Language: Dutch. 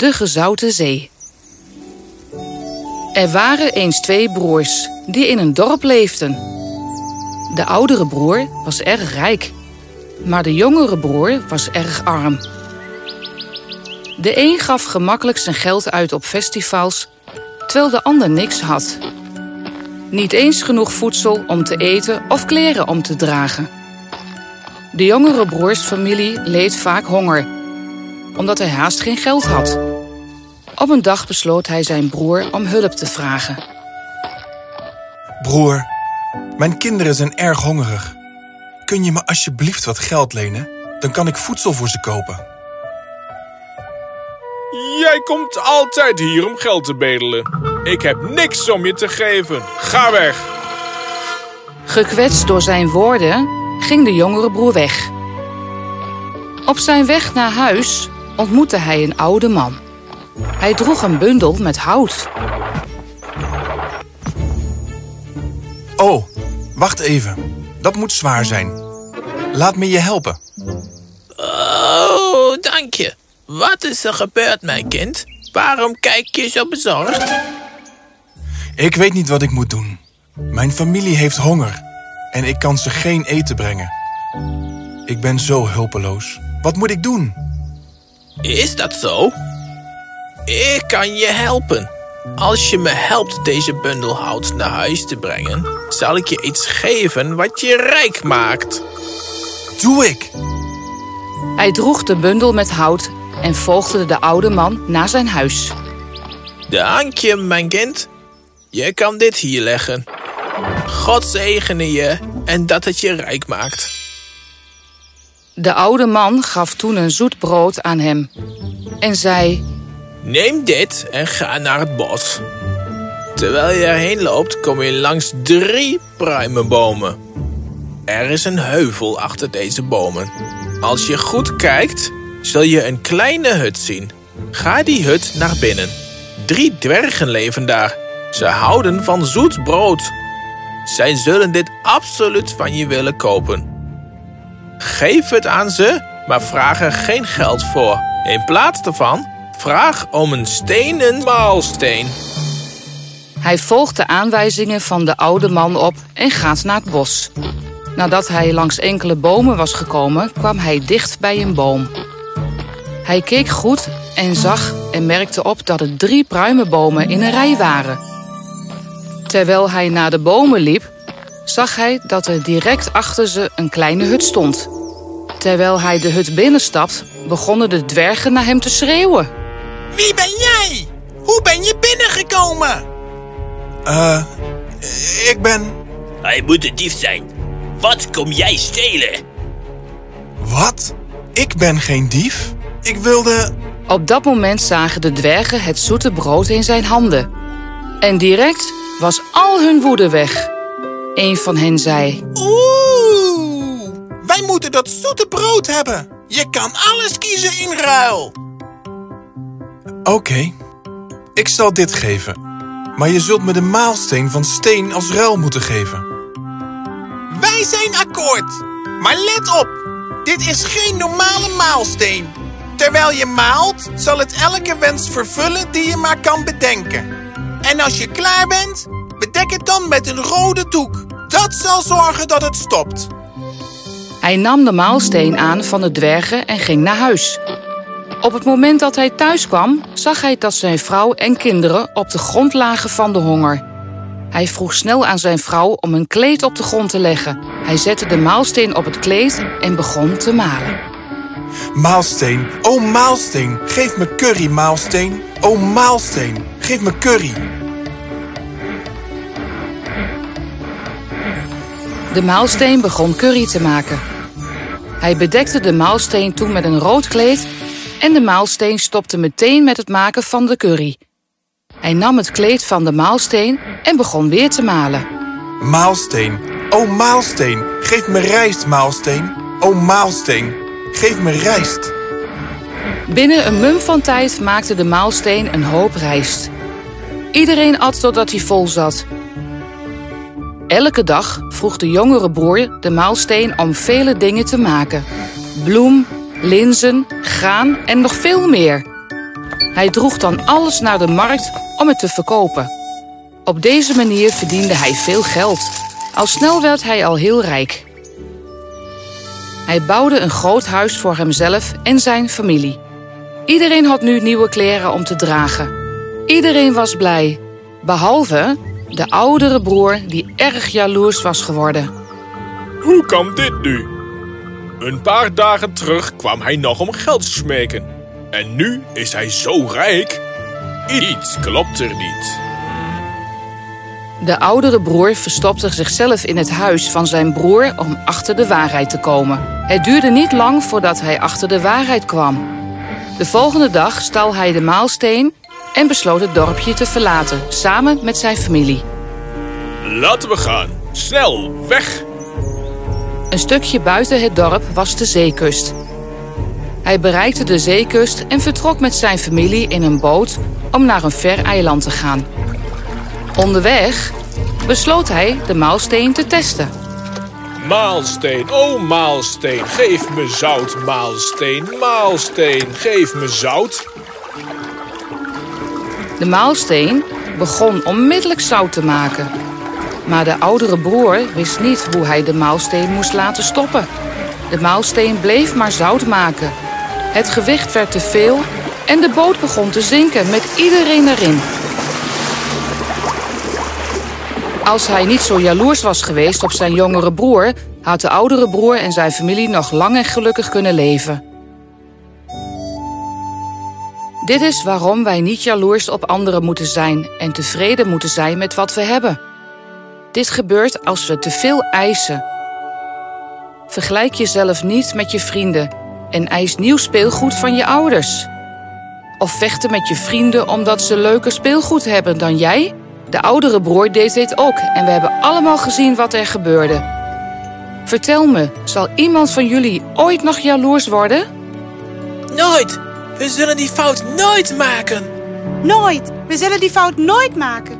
De Gezouten Zee. Er waren eens twee broers die in een dorp leefden. De oudere broer was erg rijk, maar de jongere broer was erg arm. De een gaf gemakkelijk zijn geld uit op festivals, terwijl de ander niks had. Niet eens genoeg voedsel om te eten of kleren om te dragen. De jongere broers familie leed vaak honger, omdat hij haast geen geld had. Op een dag besloot hij zijn broer om hulp te vragen. Broer, mijn kinderen zijn erg hongerig. Kun je me alsjeblieft wat geld lenen? Dan kan ik voedsel voor ze kopen. Jij komt altijd hier om geld te bedelen. Ik heb niks om je te geven. Ga weg. Gekwetst door zijn woorden ging de jongere broer weg. Op zijn weg naar huis ontmoette hij een oude man. Hij droeg een bundel met hout. Oh, wacht even. Dat moet zwaar zijn. Laat me je helpen. Oh, dank je. Wat is er gebeurd, mijn kind? Waarom kijk je zo bezorgd? Ik weet niet wat ik moet doen. Mijn familie heeft honger en ik kan ze geen eten brengen. Ik ben zo hulpeloos. Wat moet ik doen? Is dat zo? Ik kan je helpen. Als je me helpt deze bundel hout naar huis te brengen, zal ik je iets geven wat je rijk maakt. Doe ik! Hij droeg de bundel met hout en volgde de oude man naar zijn huis. Dank je, mijn kind. Je kan dit hier leggen. God zegene je en dat het je rijk maakt. De oude man gaf toen een zoet brood aan hem en zei: Neem dit en ga naar het bos. Terwijl je erheen loopt, kom je langs drie pruimenbomen. Er is een heuvel achter deze bomen. Als je goed kijkt, zul je een kleine hut zien. Ga die hut naar binnen. Drie dwergen leven daar. Ze houden van zoet brood. Zij zullen dit absoluut van je willen kopen. Geef het aan ze, maar vraag er geen geld voor. In plaats daarvan, vraag om een stenen maalsteen. Hij volgt de aanwijzingen van de oude man op en gaat naar het bos. Nadat hij langs enkele bomen was gekomen, kwam hij dicht bij een boom. Hij keek goed en zag en merkte op dat er drie pruimenbomen in een rij waren. Terwijl hij naar de bomen liep, zag hij dat er direct achter ze een kleine hut stond. Terwijl hij de hut binnenstapt, begonnen de dwergen naar hem te schreeuwen. Wie ben jij? Hoe ben je binnengekomen? Eh, ik ben... Hij moet een dief zijn. Wat kom jij stelen? Wat? Ik ben geen dief. Ik wilde... Op dat moment zagen de dwergen het zoete brood in zijn handen. En direct was al hun woede weg. Een van hen zei: Oeh, wij moeten dat zoete brood hebben. Je kan alles kiezen in ruil. Oké, ik zal dit geven. Maar je zult me de maalsteen van steen als ruil moeten geven. Wij zijn akkoord. Maar let op, dit is geen normale maalsteen. Terwijl je maalt, zal het elke wens vervullen die je maar kan bedenken. En als je klaar bent, bedek het dan met een rode doek. Dat zal zorgen dat het stopt. Hij nam de maalsteen aan van de dwergen en ging naar huis. Op het moment dat hij thuis kwam, zag hij dat zijn vrouw en kinderen op de grond lagen van de honger. Hij vroeg snel aan zijn vrouw om een kleed op de grond te leggen. Hij zette de maalsteen op het kleed en begon te malen. Maalsteen, oh maalsteen, geef me curry maalsteen. Oh maalsteen, geef me curry. De maalsteen begon curry te maken. Hij bedekte de maalsteen toen met een rood kleed en de maalsteen stopte meteen met het maken van de curry. Hij nam het kleed van de maalsteen en begon weer te malen. Maalsteen, oh maalsteen, geef me rijst maalsteen. Oh maalsteen, geef me rijst. Binnen een mum van tijd maakte de maalsteen een hoop rijst. Iedereen at totdat hij vol zat. Elke dag vroeg de jongere broer de maalsteen om vele dingen te maken. Bloem, linzen, graan en nog veel meer. Hij droeg dan alles naar de markt om het te verkopen. Op deze manier verdiende hij veel geld. Al snel werd hij al heel rijk. Hij bouwde een groot huis voor hemzelf en zijn familie. Iedereen had nu nieuwe kleren om te dragen. Iedereen was blij, behalve de oudere broer die erg jaloers was geworden. Hoe kan dit nu? Een paar dagen terug kwam hij nog om geld smeken. En nu is hij zo rijk. Iets klopt er niet. De oudere broer verstopte zichzelf in het huis van zijn broer om achter de waarheid te komen. Het duurde niet lang voordat hij achter de waarheid kwam. De volgende dag stal hij de maalsteen en besloot het dorpje te verlaten, samen met zijn familie. Laten we gaan. Snel, weg. Een stukje buiten het dorp was de zeekust. Hij bereikte de zeekust en vertrok met zijn familie in een boot om naar een ver eiland te gaan. Onderweg besloot hij de maalsteen te testen. Maalsteen, oh maalsteen, geef me zout, maalsteen, maalsteen, geef me zout. De maalsteen begon onmiddellijk zout te maken. Maar de oudere broer wist niet hoe hij de maalsteen moest laten stoppen. De maalsteen bleef maar zout maken. Het gewicht werd te veel en de boot begon te zinken met iedereen erin. Als hij niet zo jaloers was geweest op zijn jongere broer, had de oudere broer en zijn familie nog lang en gelukkig kunnen leven. Dit is waarom wij niet jaloers op anderen moeten zijn en tevreden moeten zijn met wat we hebben. Dit gebeurt als we te veel eisen. Vergelijk jezelf niet met je vrienden en eis nieuw speelgoed van je ouders. Of vechten met je vrienden omdat ze leuker speelgoed hebben dan jij? De oudere broer deed dit ook en we hebben allemaal gezien wat er gebeurde. Vertel me, zal iemand van jullie ooit nog jaloers worden? Nooit! We zullen die fout nooit maken! Nooit! We zullen die fout nooit maken.